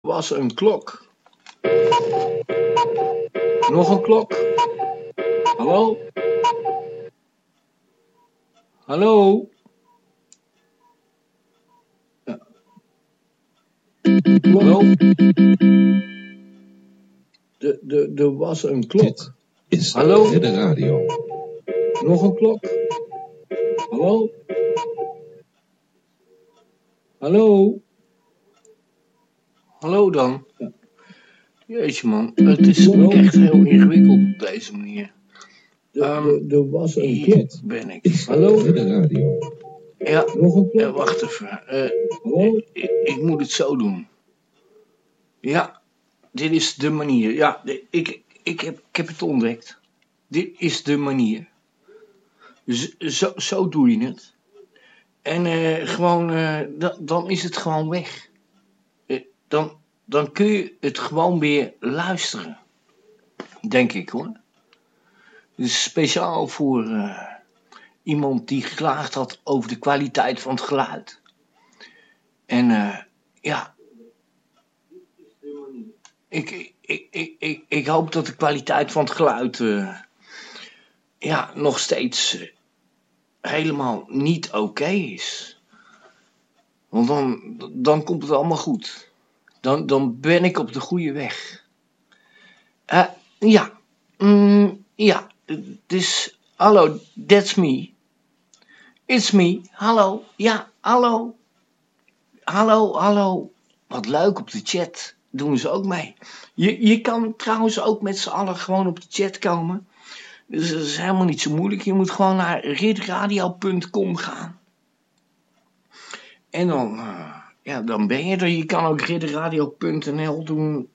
was een klok. Nog een klok. Hallo? Hallo? Ja. Hallo? De, de, er was een klok. is Hallo? de radio. Nog een klok. Hallo? Hallo? Hallo dan. Ja. Jeetje man, het is echt heel ingewikkeld op deze manier. Ehm, Er was een klok. ben ik. Hallo? de radio. Ja, Nog een klok. wacht even. Eh, ik, ik moet het zo doen. Ja, dit is de manier. Ja, de- ik, ik, heb, ik heb het ontdekt. Dit is de manier. Z- zo, zo doe je het. En eh, gewoon, eh, dan, dan is het gewoon weg. Dan, dan kun je het gewoon weer luisteren. Denk ik hoor. Speciaal voor eh, iemand die geklaagd had over de kwaliteit van het geluid. En eh, ja. Ik, ik, ik, ik, ik hoop dat de kwaliteit van het geluid. eh, ja, nog steeds helemaal niet oké is. Want dan, dan komt het allemaal goed. Dan, dan ben ik op de goede weg. Eh, ja. Mm, ja. Dus, hallo, that's me. It's me. Hallo. Ja, hallo. Hallo, hallo. Wat leuk op de chat. Doen ze ook mee. Je, je kan trouwens ook met z'n allen gewoon op de chat komen. Dus dat is helemaal niet zo moeilijk. Je moet gewoon naar ritradio.com gaan. En dan, eh, ja, dan ben je er. Je kan ook ritradio.nl doen.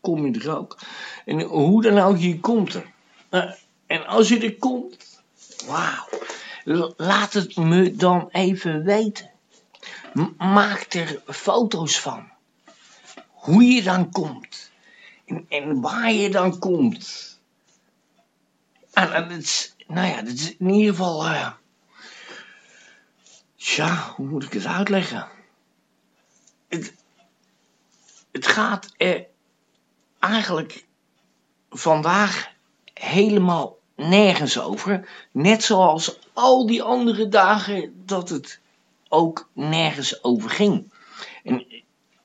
Kom je er ook. En hoe dan ook, je komt er. Eh, en als je er komt, wauw. Laat het me dan even weten. Maak er foto's van. Hoe je dan komt. En, waar je dan komt. En, en het is, nou ja, dat is in ieder geval. eh tja, hoe moet ik het uitleggen? Het, het gaat er eigenlijk vandaag helemaal nergens over. Net zoals al die andere dagen dat het ook nergens over ging. En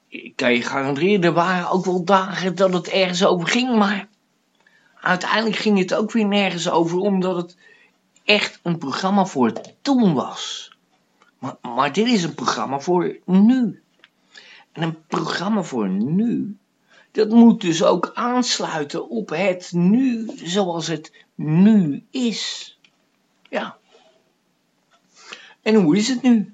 ik kan je garanderen, er waren ook wel dagen dat het ergens over ging, maar uiteindelijk ging het ook weer nergens over, omdat het echt een programma voor toen was. Maar, maar dit is een programma voor nu. En een programma voor nu, dat moet dus ook aansluiten op het nu zoals het nu is. Ja. En hoe is het nu?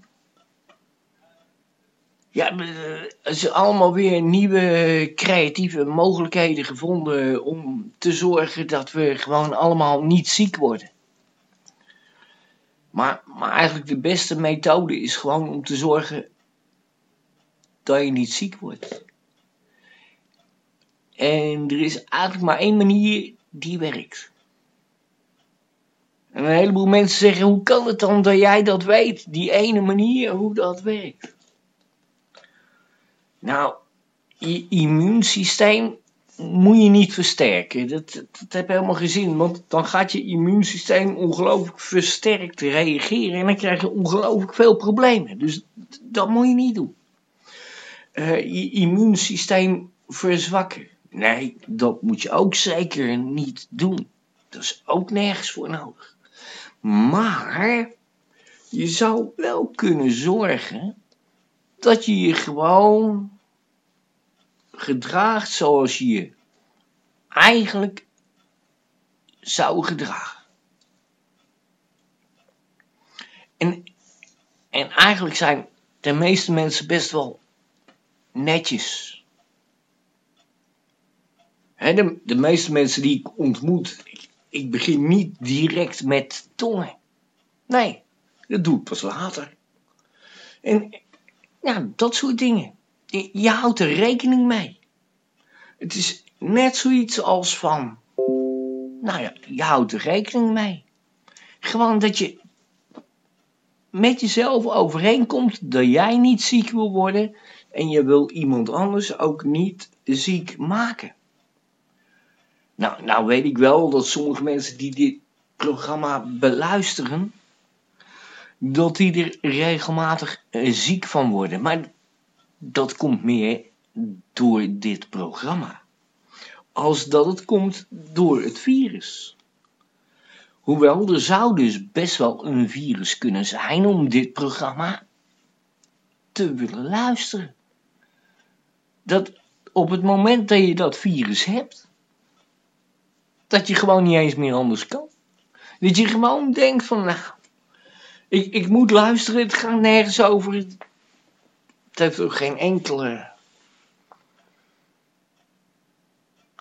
Ja, eh, er zijn allemaal weer nieuwe creatieve mogelijkheden gevonden om te zorgen dat we gewoon allemaal niet ziek worden. Maar, maar eigenlijk de beste methode is gewoon om te zorgen dat je niet ziek wordt. En er is eigenlijk maar één manier die werkt. En een heleboel mensen zeggen, hoe kan het dan dat jij dat weet? Die ene manier hoe dat werkt. Nou, je immuunsysteem moet je niet versterken. Dat, dat, dat heb helemaal geen zin, want dan gaat je immuunsysteem ongelooflijk versterkt reageren en dan krijg je ongelooflijk veel problemen. Dus dat moet je niet doen. Eh, je immuunsysteem verzwakken. Nee, dat moet je ook zeker niet doen. Dat is ook nergens voor nodig. Maar je zou wel kunnen zorgen dat je je gewoon gedraagt zoals je je eigenlijk zou gedragen. En, en eigenlijk zijn de meeste mensen best wel netjes. De, de meeste mensen die ik ontmoet, ik, begin niet direct met tongen. Nee, dat doe ik pas later. En ja, dat soort dingen. Je, je houdt er rekening mee. Het is net zoiets als van, nou ja, je houdt er rekening mee. Gewoon dat je met jezelf overeenkomt dat jij niet ziek wil worden, En je wil iemand anders ook niet ziek maken. Nou, nou weet ik wel dat sommige mensen die dit programma beluisteren, dat die er regelmatig eh, ziek van worden. Maar dat komt meer door dit programma. Als dat het komt door het virus. Hoewel, er zou dus best wel een virus kunnen zijn om dit programma te willen luisteren. Dat op het moment dat je dat virus hebt, dat je gewoon niet eens meer anders kan. Dat je gewoon denkt van, nou, ik, ik moet luisteren, het gaat nergens over. Het heeft ook geen enkele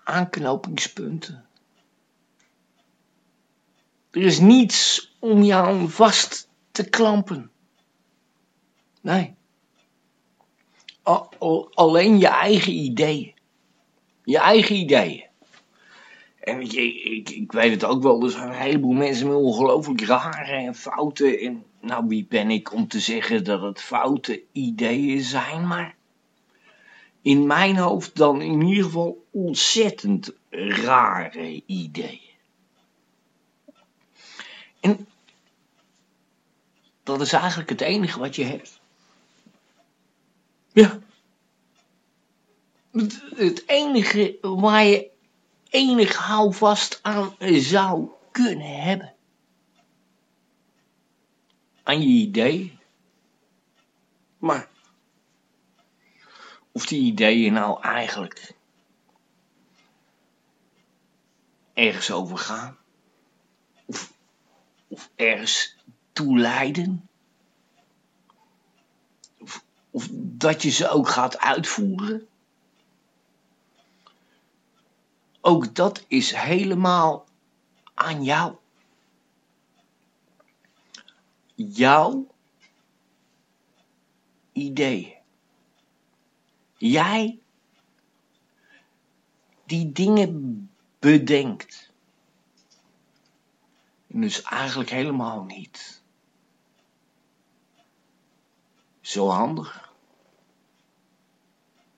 aanknopingspunten. Er is niets om jou vast te klampen. Nee. Alleen je eigen ideeën. Je eigen ideeën. En je, ik, ik weet het ook wel, er zijn een heleboel mensen met ongelooflijk rare en fouten. En nou, wie ben ik om te zeggen dat het foute ideeën zijn, maar in mijn hoofd dan in ieder geval ontzettend rare ideeën. En dat is eigenlijk het enige wat je hebt. Het enige waar je enig houvast aan zou kunnen hebben. Aan je idee. Maar of die ideeën nou eigenlijk ergens over gaan. Of, of ergens toe leiden. Of, dat je ze ook gaat uitvoeren. Ook dat is helemaal aan jou. Jouw idee. Jij die dingen bedenkt. En dus eigenlijk helemaal niet. Zo handig.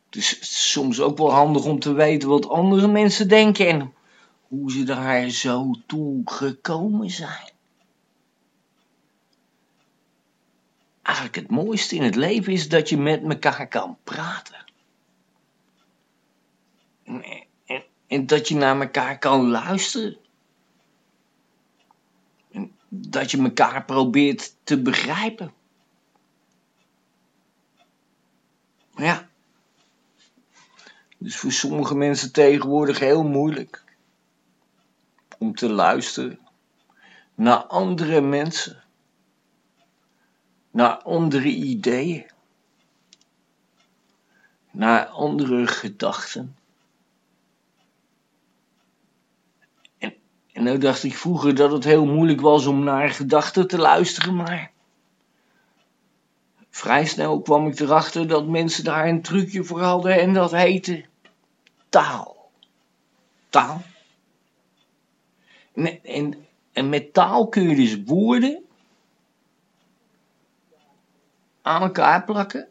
Het is soms ook wel handig om te weten wat andere mensen denken en hoe ze daar zo toe gekomen zijn. Eigenlijk het mooiste in het leven is dat je met elkaar kan praten. En, dat je naar elkaar kan luisteren. En dat je elkaar probeert te begrijpen. Maar ja, is voor sommige mensen tegenwoordig heel moeilijk om te luisteren naar andere mensen, naar andere ideeën, naar andere gedachten. En, en nou dacht ik vroeger dat het heel moeilijk was om naar gedachten te luisteren, maar vrij snel kwam ik erachter dat mensen daar een trucje voor hadden en dat heette taal. Taal. En, en, met taal kun je dus woorden aan elkaar plakken,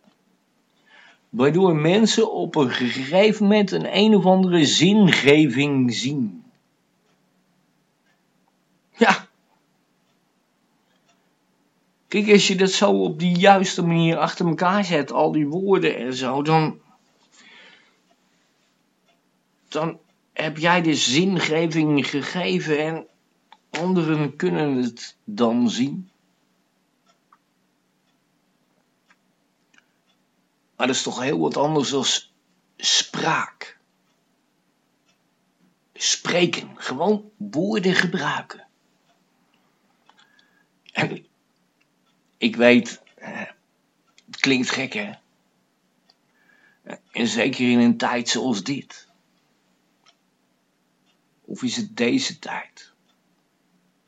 waardoor mensen op een gegeven moment een een of andere zingeving zien. Ja. Kijk, als je dat zo op die juiste manier achter elkaar zet, al die woorden en zo, dan, dan heb jij de zingeving gegeven en anderen kunnen het dan zien. Maar dat is toch heel wat anders dan spraak. Spreken, gewoon woorden gebruiken. En ik weet, eh, het klinkt gek hè. En zeker in een tijd zoals dit. Of is het deze tijd?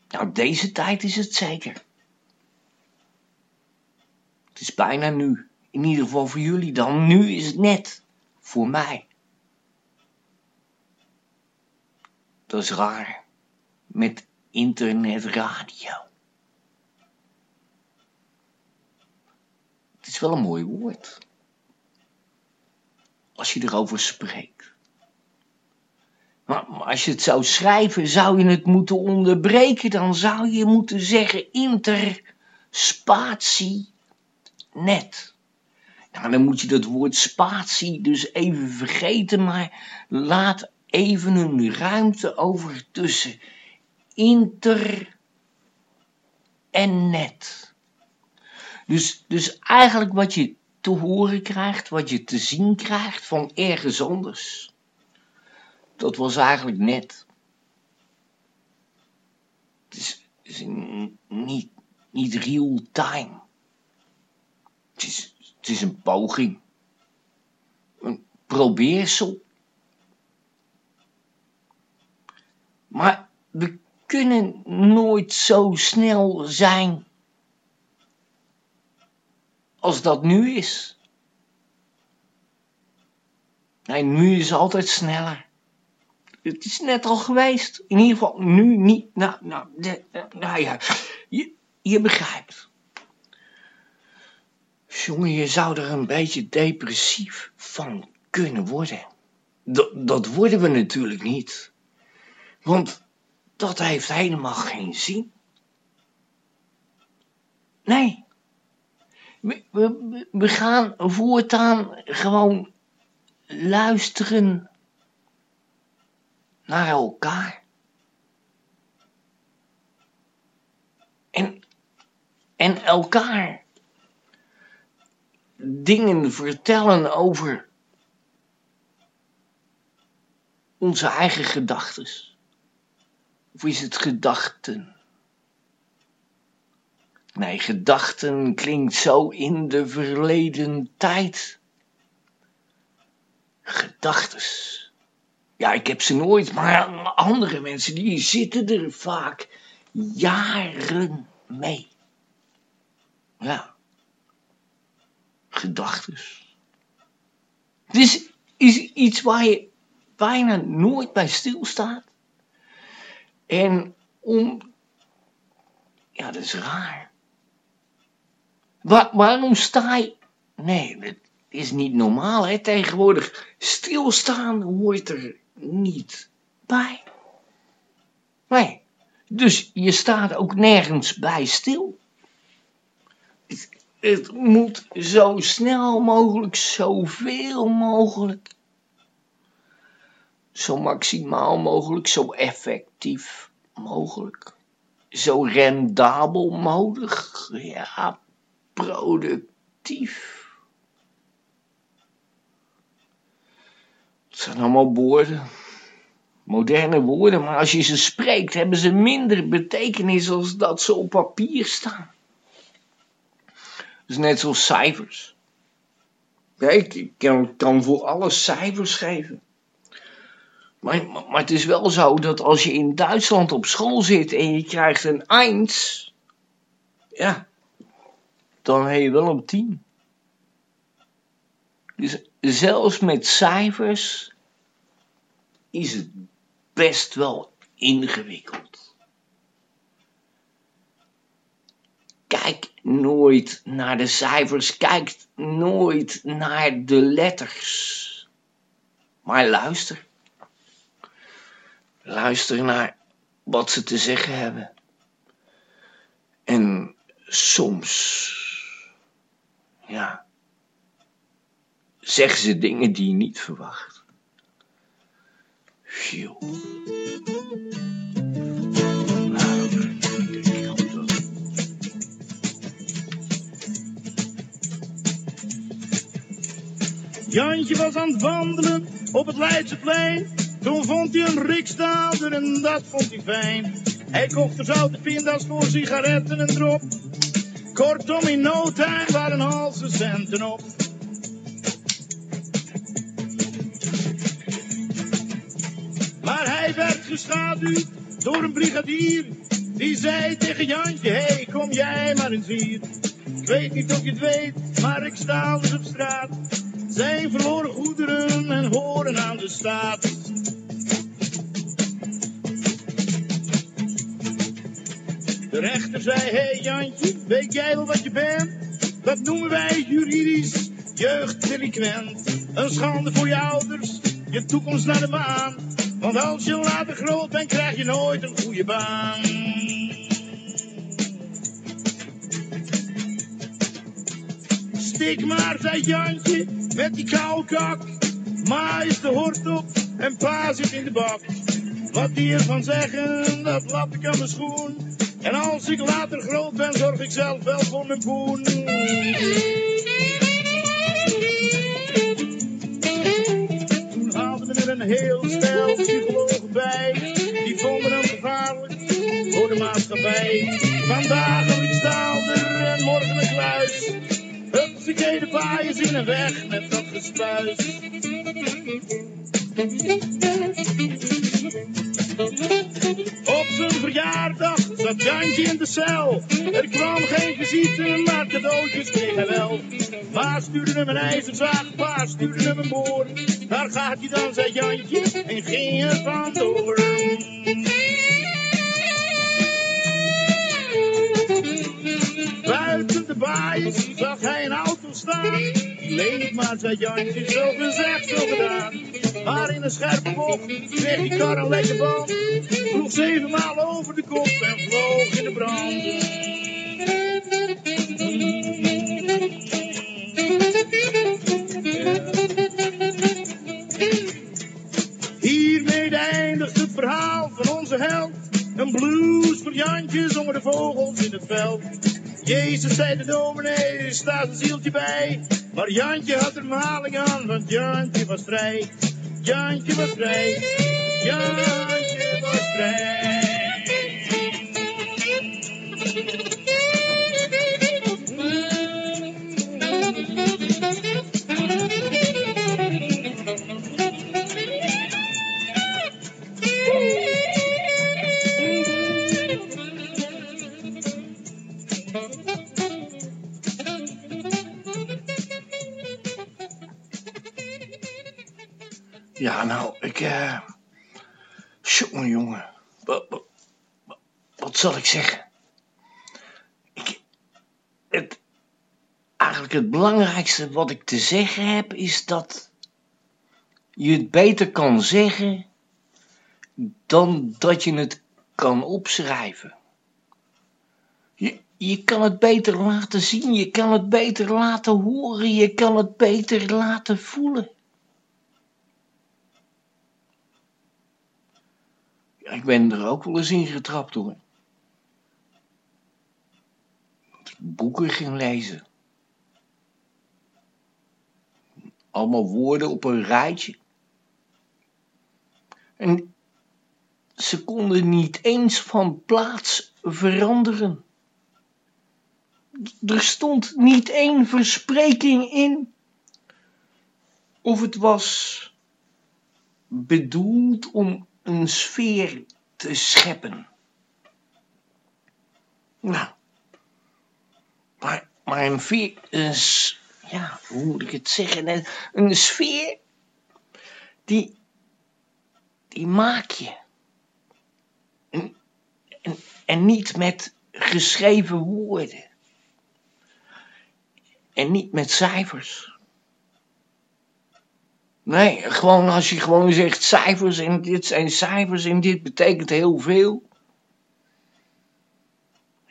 Nou, deze tijd is het zeker. Het is bijna nu. In ieder geval voor jullie dan. Nu is het net. Voor mij. Dat is raar. Met internetradio. Is wel een mooi woord. als je erover spreekt. Maar, als je het zou schrijven, zou je het moeten onderbreken. Dan zou je moeten zeggen inter spatie net. Dan moet je dat woord spatie dus even vergeten, maar laat even een ruimte over tussen inter en net. Dus, dus eigenlijk wat je te horen krijgt, wat je te zien krijgt van ergens anders, dat was eigenlijk net. Het is, is niet, niet real time. Het is, het is een poging. Een probeersel. Maar we kunnen nooit zo snel zijn als dat nu is. Nee, nu is altijd sneller. Het is net al geweest. In ieder geval nu niet. Nou, nou, nou ja, je, je begrijpt. Jongen, je zou er een beetje depressief van kunnen worden. D dat worden we natuurlijk niet. Want dat heeft helemaal geen zin. Nee. We, we, gaan voortaan gewoon luisteren naar elkaar. En, en elkaar dingen vertellen over onze eigen gedachten. Of is het gedachten? Nee, gedachten klinkt zo in de verleden tijd. Gedachtes. Ja, ik heb ze nooit, maar andere mensen die zitten er vaak jaren mee. Ja. Gedachtes. Het is, is iets waar je bijna nooit bij stilstaat. En om. Ja, dat is raar. Waarom sta je. Nee, dat is niet normaal, hè? Tegenwoordig stilstaan hoort er niet bij. Nee. Dus je staat ook nergens bij stil. Het, het moet zo snel mogelijk, zoveel mogelijk zo maximaal mogelijk, zo effectief mogelijk, zo rendabel mogelijk, ja, productief. Het zijn allemaal woorden, moderne woorden, maar als je ze spreekt, hebben ze minder betekenis als dat ze op papier staan. Dus net zoals cijfers. Kijk, ik kan, voor alles cijfers geven. Maar, maar het is wel zo dat als je in Duitsland op school zit en je krijgt een 1, ja, dan heb je wel een 10. Dus zelfs met cijfers is het best wel ingewikkeld. Kijk nooit naar de cijfers, kijk nooit naar de letters. Maar luister. Luister naar wat ze te zeggen hebben. En soms, ja, zeggen ze dingen die je niet verwacht. Phew. Nou, Jantje was aan het wandelen op het Leidseplein. Toen vond hij een rikstaalder en dat vond hij fijn. Hij kocht er zoute pinda's voor sigaretten en drop. Kortom, in no time waren al zijn centen op. Maar hij werd geschaduwd door een brigadier. Die zei tegen Jantje, hey, kom jij maar eens hier. Ik weet niet of je het weet, maar ik sta dus op straat. Zijn verloren goederen en horen aan de staat. Rechter zei, hé hey Jantje, weet jij wel wat je bent? Dat noemen wij juridisch jeugddelinquent. Een schande voor je ouders, je toekomst naar de maan. Want als je later groot bent, krijg je nooit een goede baan. Stik maar, zei Jantje, met die koude kak. Ma is de hort op en pa zit in de bak. Wat die ervan zeggen, dat laat ik aan mijn schoen. En als ik later groot ben, zorg ik zelf wel voor mijn poen. Toen haalden we er een heel stel psychologen bij. Die vonden hem gevaarlijk voor de maatschappij. Vandaag een staalder en morgen een kluis. Hupsakee, de baaiers in en weg met dat gespuis. Op zijn verjaardag Jantje in de cel. Er kwam geen visite, maar cadeautjes kreeg hij wel. Ma stuurde hem een ijzerzaag, pa stuurde hem een boor. Daar gaat hij dan, zei Jantje, en ging er vandoor. Buiten de baaiers zag hij een auto staan. Ik maar, zei Jantje, zo gezegd, zo gedaan. Maar in een scherpe bocht kreeg die kar een lekker band. Vroeg zevenmaal over de kop en vloog in de brand. Hiermee eindigt het verhaal van onze held. Een blues voor Jantje zongen de vogels in het veld. Jezus zei de dominee, staat een zieltje bij. Maar Jantje had er maling aan, want Jantje was vrij. Jantje was vrij. Jantje was vrij. Zeggen? Ik, het, eigenlijk het belangrijkste wat ik te zeggen heb is dat je het beter kan zeggen dan dat je het kan opschrijven. Je, je kan het beter laten zien, je kan het beter laten horen, je kan het beter laten voelen. Ik ben er ook wel eens in getrapt hoor. Dat ik boeken ging lezen. Allemaal woorden op een rijtje. En ze konden niet eens van plaats veranderen. Er stond niet één verspreking in. Of het was bedoeld om een sfeer te scheppen. Nou, maar, een, veer, een s- ja, hoe moet ik het zeggen? Een, sfeer, die, die maak je. En, en, en niet met geschreven woorden. En niet met cijfers. Nee, gewoon als je gewoon zegt cijfers en dit zijn cijfers en dit betekent heel veel.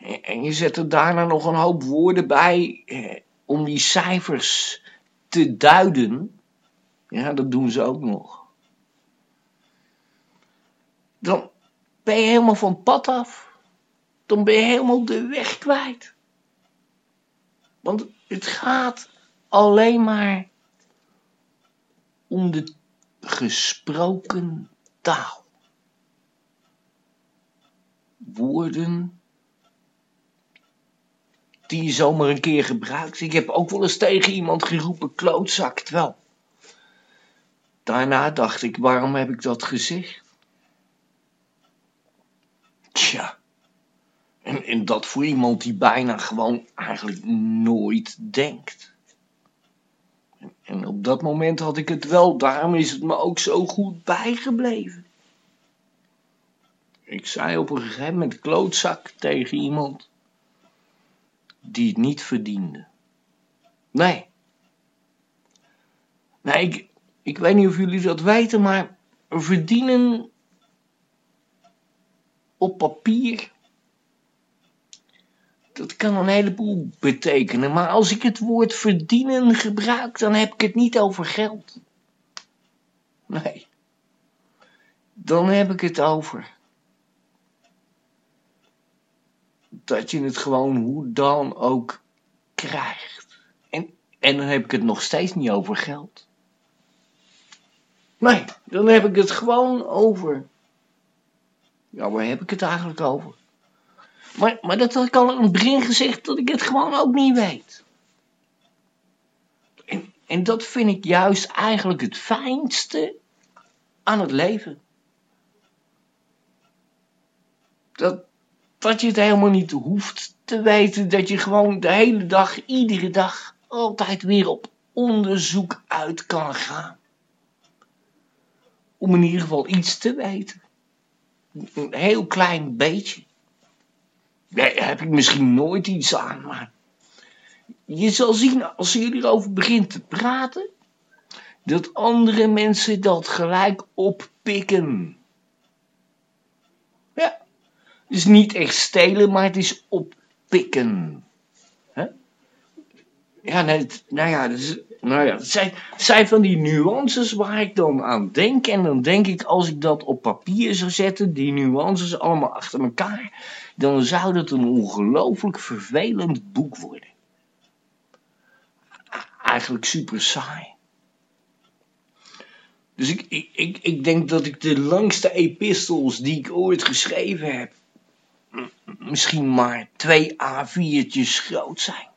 En je zet er daarna nog een hoop woorden bij eh, om die cijfers te duiden. Ja, dat doen ze ook nog. Dan ben je helemaal van pad af. Dan ben je helemaal de weg kwijt. Want het gaat alleen maar om de gesproken taal. Woorden die je zomaar een keer gebruikt. Ik heb ook wel eens tegen iemand geroepen klootzak. Terwijl daarna dacht ik, waarom heb ik dat gezegd? Tja. En, en dat voor iemand die bijna gewoon eigenlijk nooit denkt. En, en op dat moment had ik het wel, daarom is het me ook zo goed bijgebleven. Ik zei op een gegeven moment klootzak tegen iemand die het niet verdiende. Nee. Nee, ik, ik weet niet of jullie dat weten, maar verdienen op papier. Dat kan een heleboel betekenen, maar als ik het woord verdienen gebruik, dan heb ik het niet over geld. Nee. Dan heb ik het over dat je het gewoon hoe dan ook krijgt. En, en dan heb ik het nog steeds niet over geld. Nee, dan heb ik het gewoon over. Ja, waar heb ik het eigenlijk over? Maar, maar dat had ik al in het begin gezegd dat ik het gewoon ook niet weet. En, en dat vind ik juist eigenlijk het fijnste aan het leven. Dat, dat je het helemaal niet hoeft te weten. Dat je gewoon de hele dag, iedere dag, altijd weer op onderzoek uit kan gaan. Om in ieder geval iets te weten. Een heel klein beetje. Daar heb ik misschien nooit iets aan, maar je zal zien als je erover begint te praten, dat andere mensen dat gelijk oppikken. Dus niet echt stelen, maar het is oppikken. Ja, nou ja, nou ja, het zijn, zijn van die nuances waar ik dan aan denk. En dan denk ik, als ik dat op papier zou zetten, die nuances allemaal achter elkaar, dan zou dat een ongelooflijk vervelend boek worden. Eigenlijk super saai. Dus ik, ik, ik, ik denk dat ik de langste epistels die ik ooit geschreven heb, misschien maar twee A4'tjes groot zijn.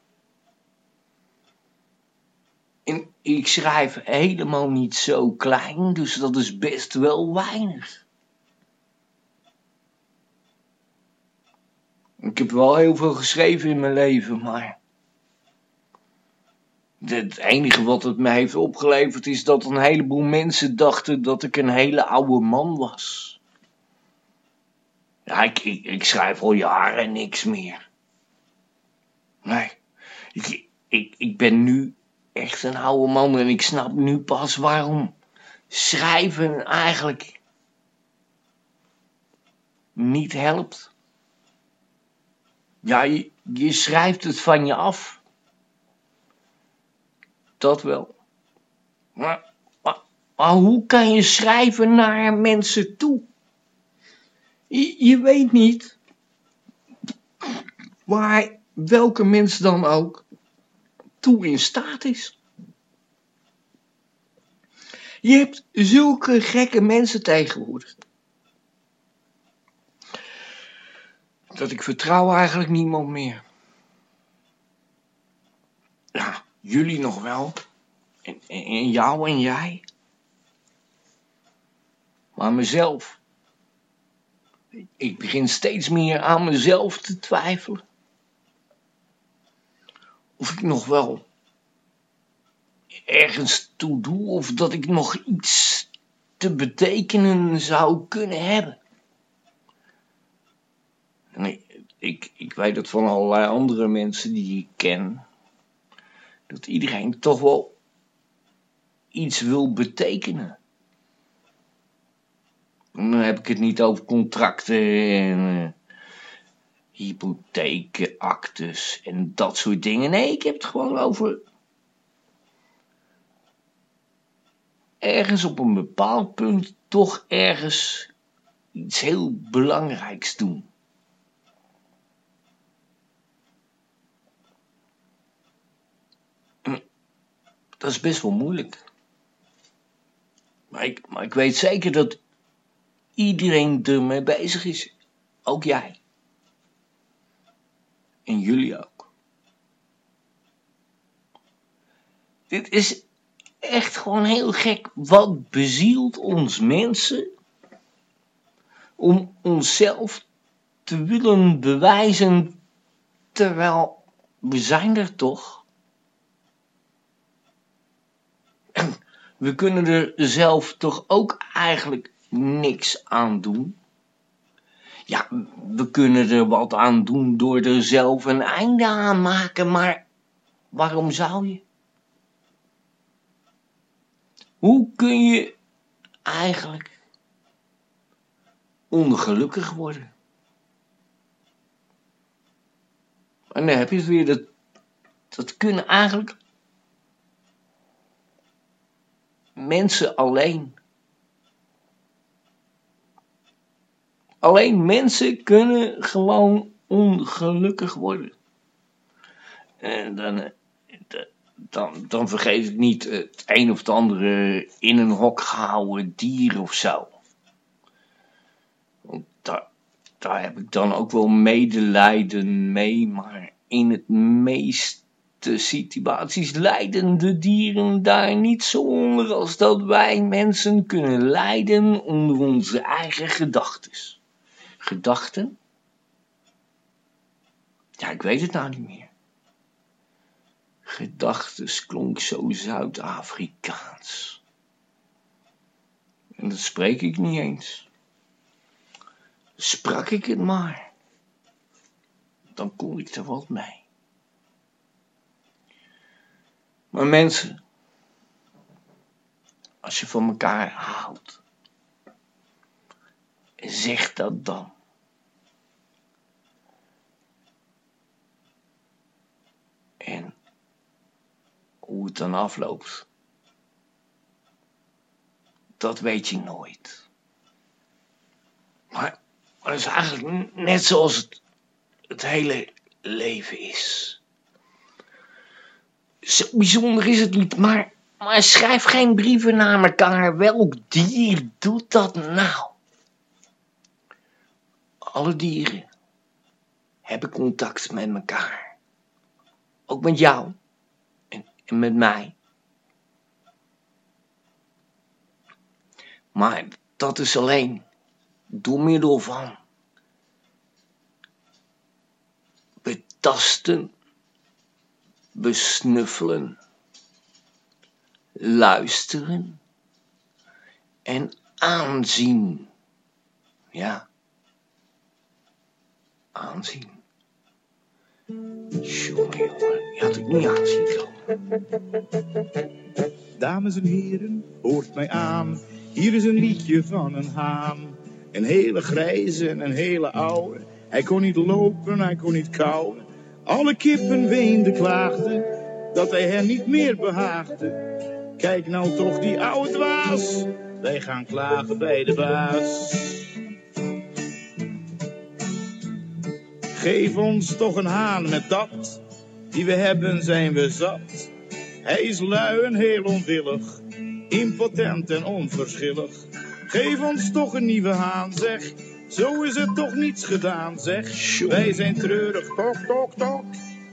En ik schrijf helemaal niet zo klein, dus dat is best wel weinig. Ik heb wel heel veel geschreven in mijn leven, maar. Het enige wat het mij heeft opgeleverd is dat een heleboel mensen dachten dat ik een hele oude man was. Ja, ik, ik, schrijf al jaren niks meer. Nee, ik, ik, ik ben nu echt een oude man en ik snap nu pas waarom schrijven eigenlijk niet helpt. Ja, je, schrijft het van je af. Dat wel. Maar, maar hoe kan je schrijven naar mensen toe? Je, weet niet waar welke mens dan ook toe in staat is. Je hebt zulke gekke mensen tegenwoordig. Dat ik vertrouw eigenlijk niemand meer. Ja, jullie nog wel. En, en jou en jij. Maar mezelf. Ik begin steeds meer aan mezelf te twijfelen. Of ik nog wel ergens toe doe of dat ik nog iets te betekenen zou kunnen hebben. En ik, ik, weet het van allerlei andere mensen die ik ken. Dat iedereen toch wel iets wil betekenen. Dan heb ik het niet over contracten en uh, hypotheken, actes en dat soort dingen. Nee, ik heb het gewoon over ergens op een bepaald punt toch ergens iets heel belangrijks doen. Dat is best wel moeilijk. Maar ik, maar ik weet zeker dat iedereen ermee bezig is. Ook jij. En jullie ook. Dit is echt gewoon heel gek. Wat bezielt ons mensen om onszelf te willen bewijzen terwijl we zijn er toch? We kunnen er zelf toch ook eigenlijk niks aan doen? Ja, we kunnen er wat aan doen door er zelf een einde aan maken, maar waarom zou je? Hoe kun je eigenlijk ongelukkig worden? En dan heb je het weer, dat, dat kunnen eigenlijk mensen alleen. Alleen mensen kunnen gewoon ongelukkig worden. En dan, eh, dan, dan vergeet ik niet het een of het andere in een hok gehouden dier of zo. Want daar, daar heb ik dan ook wel medelijden mee, maar in het meeste situaties lijden de dieren daar niet zo onder als dat wij mensen kunnen lijden onder onze eigen gedachten. Gedachten? Ja, ik weet het nou niet meer. Gedachtes klonk zo Zuid-Afrikaans. En dat spreek ik niet eens. Sprak ik het maar, dan kon ik er wat mee. Maar mensen, als je van elkaar houdt, zeg dat dan. En hoe het dan afloopt, dat weet je nooit. Maar, maar dat is eigenlijk net zoals het, het hele leven is. Zo bijzonder is het niet, maar, maar schrijf geen brieven naar elkaar. Welk dier doet dat nou? Alle dieren hebben contact met elkaar. Ook met jou en, met mij. Maar dat is alleen door middel van betasten, besnuffelen, luisteren en aanzien. Ja, aanzien. Jongen, jongen, had ik niet aanzien. Dames en heren, hoort mij aan. Hier is een liedje van een haan. Een hele grijze en een hele oude. Hij kon niet lopen, hij kon niet kauwen. Alle kippen weenden, klaagden dat hij hen niet meer behaagde. Kijk nou toch die oude dwaas. Wij gaan klagen bij de baas. Geef ons toch een haan met dat. Die we hebben zijn we zat. Hij is lui en heel onwillig. Impotent en onverschillig. Geef ons toch een nieuwe haan, zeg. Zo is het toch niets gedaan, zeg. Wij zijn treurig, tok, tok, tok.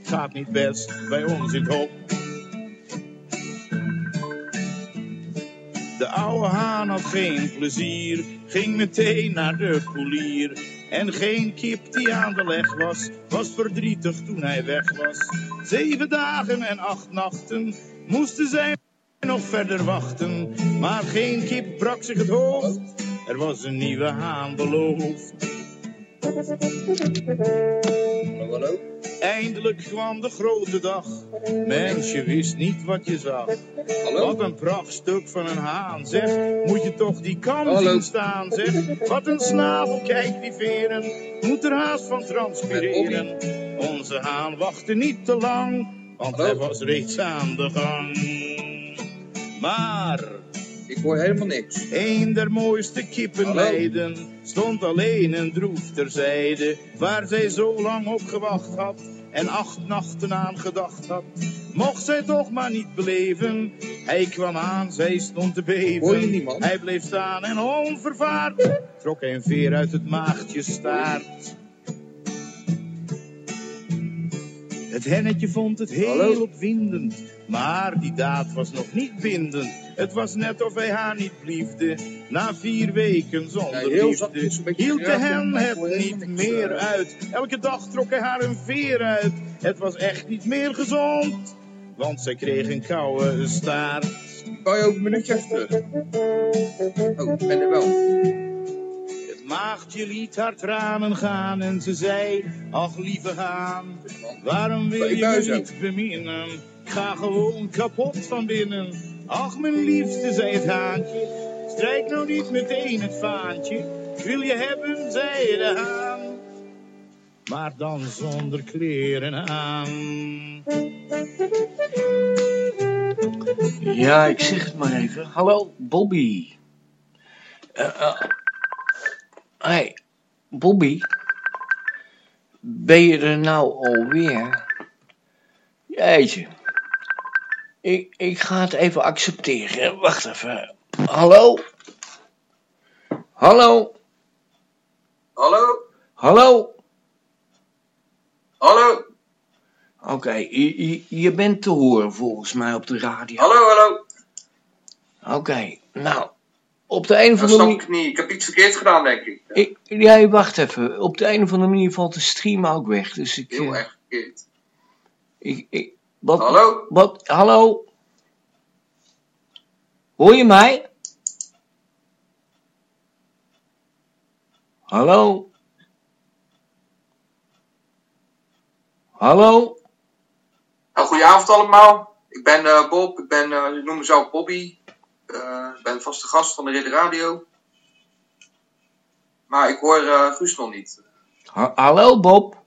Gaat niet best bij ons in het hok. De oude haan had geen plezier, ging meteen naar de poelier. En geen kip die aan de leg was, was verdrietig toen hij weg was. Zeven dagen en acht nachten moesten zij nog verder wachten. Maar geen kip brak zich het hoofd, er was een nieuwe haan beloofd. Hallo? Eindelijk kwam de grote dag. Mens, je wist niet wat je zag. Hallo? Wat een prachtstuk van een haan, zeg. Moet je toch die kam Hallo? zien staan, zeg. Wat een snavel, kijk die veren. Moet er haast van transpireren. Onze haan wachtte niet te lang, want Hallo? hij was reeds aan de gang. Maar Ik hoor helemaal niks. een der mooiste kippenmeiden stond alleen en droef terzijde, waar zij zo lang op gewacht had en acht nachten aan gedacht had. Mocht zij toch maar niet beleven, hij kwam aan, zij stond te beven. Niemand? Hij bleef staan en onvervaard trok hij een veer uit het maagdje staart. Het hennetje vond het heel Hallo? opwindend, maar die daad was nog niet bindend. Het was net of hij haar niet liefde, na vier weken zonder Ja, liefde. Hield de ik het niet meer uit. Elke dag trok hij haar een veer uit. Het was echt niet meer gezond, want zij kreeg een koude staart. Kan je ook een minuutje even terug? Oh, ik ben er wel. Het maagdje liet haar tranen gaan en ze zei, ach lieve haan, waarom wil je me niet beminnen? Ik ga gewoon kapot van binnen. Ach, mijn liefste, zei het haantje, strijk nou niet meteen het vaantje. Wil je hebben, zei de haan, maar dan zonder kleren aan. Ja, ik zeg het maar even. Hallo, Bobby. Eh, eh, hey, Bobby. Ben je er nou alweer? Jeetje. Ik, ik ga het even accepteren. Wacht even. Hallo? Hallo? Hallo? Hallo? Hallo? Oké, je, je, je bent te horen volgens mij op de radio. Hallo, hallo? Oké, nou. Op de een of andere snap manier... ik niet. Ik heb iets verkeerd gedaan, denk ik. Ik, ja, wacht even. Op de een of andere manier valt de stream ook weg. Dus ik. Heel eh, erg verkeerd. ik, ik wat, Hallo? Wat? Hallo? Hoor je mij? Hallo? Hallo? Nou, goedenavond allemaal. Ik ben eh, Bob. Ik ben, eh, ik noem mezelf Bobby. Eh, Ik ben vaste gast van de Ridder Radio. Maar ik hoor Guus nog niet. Ha- hallo, Bob?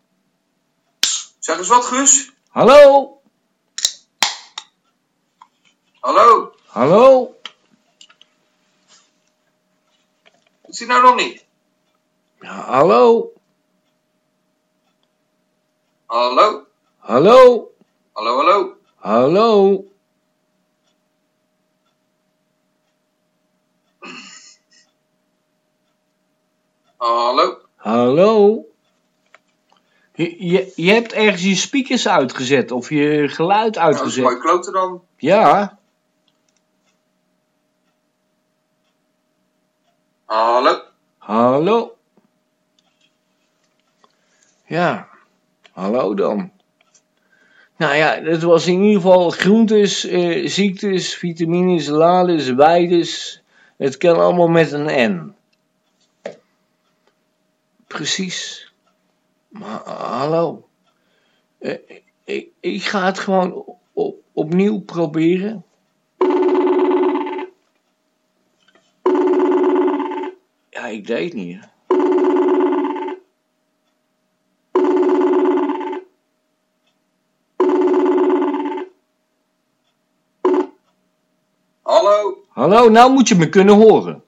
Zeg eens wat, Guus? Hallo? Hallo? Hallo? Is hij nou nog niet? Ja, hallo? Hallo? Hallo? Hallo, hallo? Hallo? Hallo? Hallo? Je, je, je hebt ergens je speakers uitgezet of je geluid Nou, dat is uitgezet. dan. Ja, Hallo? hallo? Ja, hallo dan. Nou ja, het was in ieder geval groentes, eh, ziektes, vitamines, lades, weides. Het kan allemaal met een N. Precies. Maar eh, hallo. Eh, ik, ik ga het gewoon op, op- opnieuw proberen. Ja, ik deed niet. Hallo? Hallo, nou moet je me kunnen horen.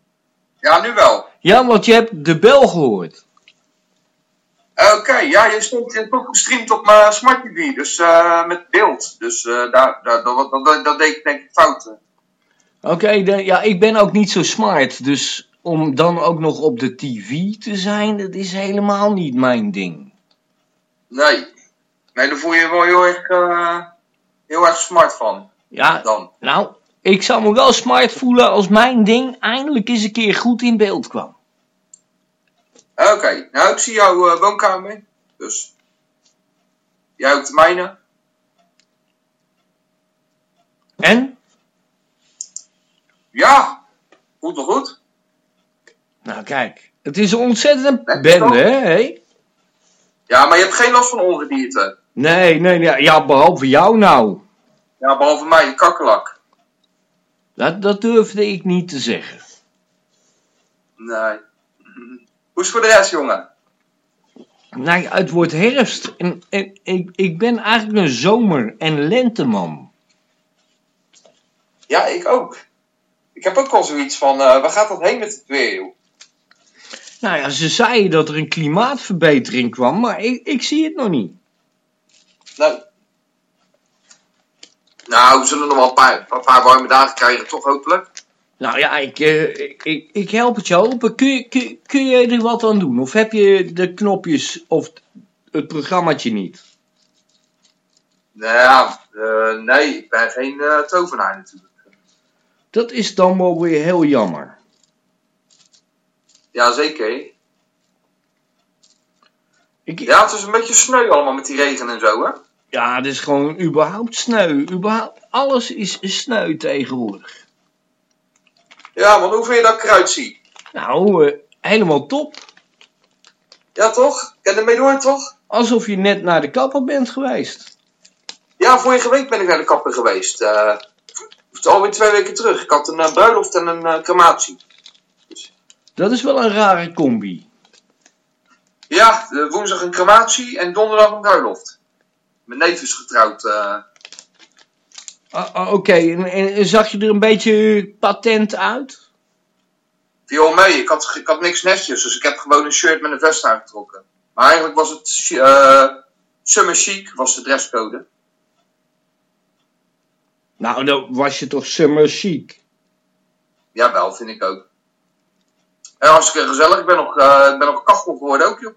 Ja, nu wel. Ja, want je hebt de bel gehoord. Oké, ja, je stond hebt ook gestreamd op mijn smart TV, dus eh, met beeld. Dus eh, daar, daar, dat, dat, dat, dat deed ik denk ik fout. Oké, ja, ik ben ook niet zo smart. Dus om dan ook nog op de tv te zijn, dat is helemaal niet mijn ding. Nee. Nee, daar voel je je wel heel erg, eh, heel erg smart van. Ja, Dan. nou, ik zou me wel smart voelen als mijn ding eindelijk eens een keer goed in beeld kwam. Oké, nou ik zie jouw eh, woonkamer. Dus. Jij ook de mijne. En? Ja, goed nog goed. Nou, kijk, het is een ontzettend Nee, bende, hè? Ja, maar je hebt geen last van ongedierte. Nee, nee, nee, ja, behalve jou nou. Ja, behalve mij, de kakkelak. Dat, dat durfde ik niet te zeggen. Nee. Hoe is het voor de rest, jongen? Nou het wordt herfst en, en ik, ik ben eigenlijk een zomer- en lenteman. Ja, ik ook. Ik heb ook al zoiets van, eh waar gaat dat heen met het weer, joh? Nou ja, ze zeiden dat er een klimaatverbetering kwam, maar ik, ik zie het nog niet. Nou. Nou, we zullen nog wel een paar, een paar warme dagen krijgen, toch hopelijk? Nou ja, ik, eh, ik, ik, ik help het je open. Kun, je- kun, kun je er wat aan doen? Of heb je de knopjes of het programmaatje niet? Nou ja, eh, nee, ik ben geen eh, tovenaar natuurlijk. Dat is dan wel weer heel jammer. Jazeker. Ik, Ja, het is een beetje sneu allemaal met die regen en zo, hè? ja, het is gewoon überhaupt sneu. Überhaupt, alles is sneu tegenwoordig. Ja, want hoe vind je dat ik eruit zie? Nou, eh, helemaal top. Ja, toch? Ken ermee door, toch? Alsof je net naar de kapper bent geweest. Ja, vorige week ben ik naar de kapper geweest. Het is alweer twee weken terug. Ik had een eh, bruiloft en een crematie. Dat is wel een rare combi. Ja, de woensdag een crematie en donderdag een bruiloft. Mijn neef is getrouwd. eh. Ah, ah, Oké, en, en zag je er een beetje patent uit? viel mee. Ik had, ik had niks netjes, dus ik heb gewoon een shirt met een vest aangetrokken. Maar eigenlijk was het eh, summer chic, was de dresscode. Nou, dan was je toch summer chic. Jawel, vind ik ook. En hartstikke gezellig. Ik ben nog, eh, ik ben nog kachel geworden ook, joh.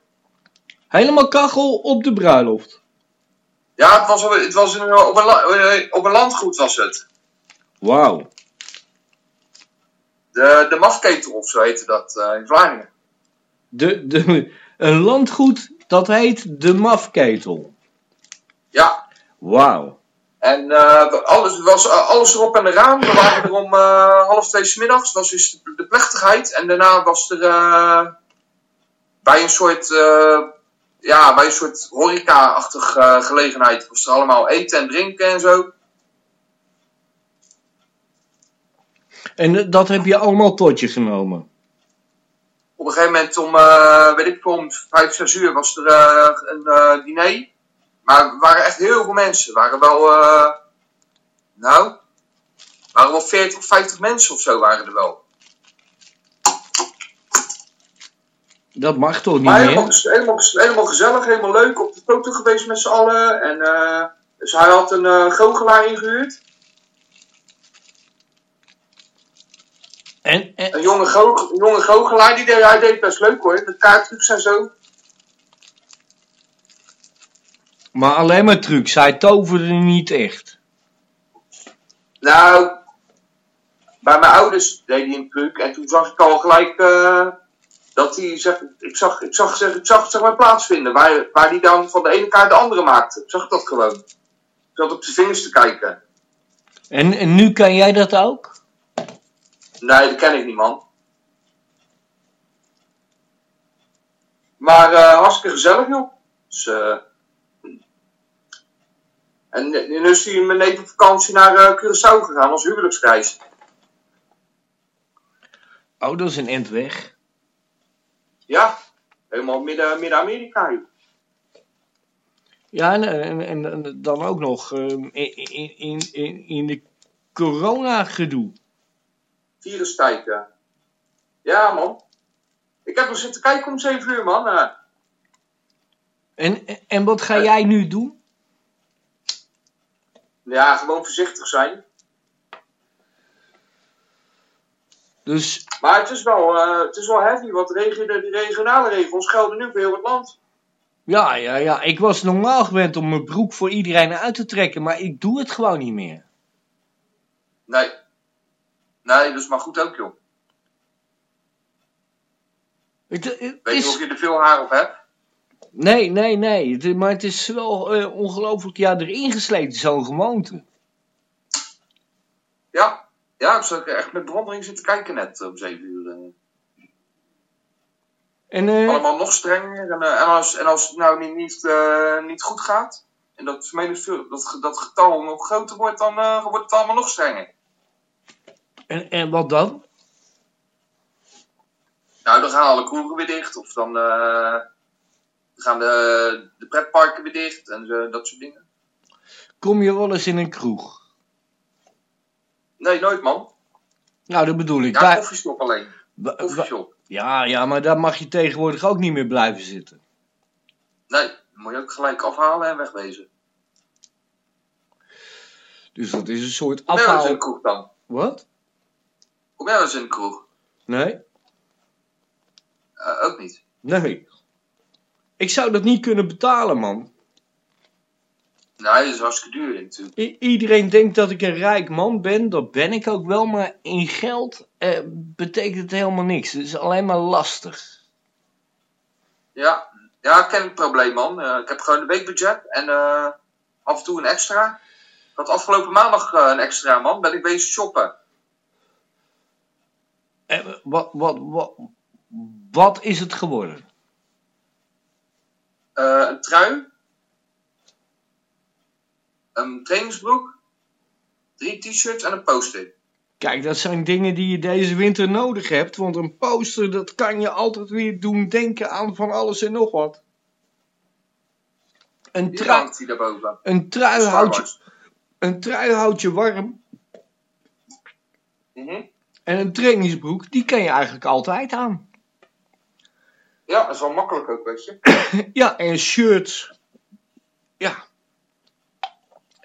Helemaal kachel op de bruiloft. Ja, het was, op- het was een, op, een, eh, op een landgoed was het. Wauw. De, de mafketel of zo heette dat eh, in Vlaardingen. De, de, een landgoed dat heet de Mafketel. Ja, Wauw. En eh, alles, was eh, alles erop en eraan. We waren er om eh, half twee 's middags. was dus de, de plechtigheid. En daarna was er eh, bij een soort, ja, bij een soort horeca-achtig gelegenheid. Was er allemaal eten en drinken en zo. En dat heb je allemaal tot je genomen. Op een gegeven moment om, weet ik veel, om vijf, zes uur was er een diner. Maar er waren echt heel veel mensen. Er waren wel, eh, nou, waren wel 40 of 50 mensen of zo waren er wel. Dat mag toch niet Maar helemaal, meer? helemaal, helemaal gezellig, helemaal leuk. Op de foto geweest met z'n allen. En, eh, dus hij had een eh goochelaar ingehuurd. En, en, Een jonge, jonge goochelaar, die deed, hij deed best leuk hoor. Met kaarttrucs en zo. Maar alleen maar trucs. Hij toverde niet echt. Nou, bij mijn ouders deed hij een truc. En toen zag ik al gelijk eh, dat hij, zeg, ik zag, ik zag, zeg, ik zag het zeg maar plaatsvinden. Waar, waar hij dan van de ene kaart de andere maakte. Ik zag dat gewoon. Ik zat op zijn vingers te kijken. En, en nu kan jij dat ook? Nee, dat ken ik niet, man. Maar eh hartstikke gezellig, joh. Dus, eh, en nu is hij met neef op vakantie naar eh, Curaçao gegaan als huwelijksreis. Oh, dat is een end weg. Ja, helemaal midden- Midden-Amerika. Ja, en, en, en, dan ook nog ehm, in, in, in, in, de corona-gedoe. Virustijd, ja. Ja, man. Ik heb nog zitten kijken om 7 uur, man. Eh, En, en wat ga jij nu doen? Ja, gewoon voorzichtig zijn. Dus, Maar het is wel, eh, het is wel heavy, want regi- de, die regionale regels gelden nu voor heel het land. ja, ja, ja. Ik was normaal gewend om mijn broek voor iedereen uit te trekken, maar ik doe het gewoon niet meer. Nee. Nee, dat is maar goed ook, joh. Het, het Ik weet is, of je er veel haar op hebt. Nee, nee, nee. Het- maar het is wel eh, ongelooflijk ja, erin gesleten, zo'n gewoonte. Ja. Ja, ik zat echt met bewondering zitten kijken net om 7 uur. eh. En, eh, Allemaal nog strenger. En, eh, en, als, en als het nou niet, niet, eh, niet goed gaat, en dat, dat, dat getal nog groter wordt, dan eh, wordt het allemaal nog strenger. en, en wat dan? Nou, dan gaan alle kroegen weer dicht. Of dan eh, gaan de, de pretparken weer dicht en zo, dat soort dingen. Kom je wel eens in een kroeg? Nee, nooit man. Nou, dat bedoel ik. Ja, Daar- koffieshop alleen. Koffieshop. ja, ja, maar daar mag je tegenwoordig ook niet meer blijven zitten. Nee, dan moet je ook gelijk afhalen en wegwezen. Dus dat is een soort Kom jij wel eens in afhaal... een kroeg dan? Wat? Kom jij wel eens in een kroeg? Nee? Eh, ook niet. Nee. Ik zou dat niet kunnen betalen, man. Nee, dat is hartstikke duur natuurlijk. I- iedereen denkt dat ik een rijk man ben. Dat ben ik ook wel. Maar in geld eh, betekent het helemaal niks. Het is alleen maar lastig. Ja, ja ik ken het probleem man. Eh, ik heb gewoon een weekbudget en eh, af en toe een extra. Ik had afgelopen maandag eh, een extra man. Ben ik bezig shoppen. Eh, wat, wat, wat, wat is het geworden? Eh, een trui. Een trainingsbroek. drie t-shirts en een poster. Kijk, dat zijn dingen die je deze winter nodig hebt. Want een poster, dat kan je altijd weer doen denken aan van alles en nog wat. Een, trui, een, trui houdt je, een trui houdt je warm. Mhm. En een trainingsbroek, die kan je eigenlijk altijd aan. Ja, dat is wel makkelijk ook, weet je. Ja, en shirts. Ja.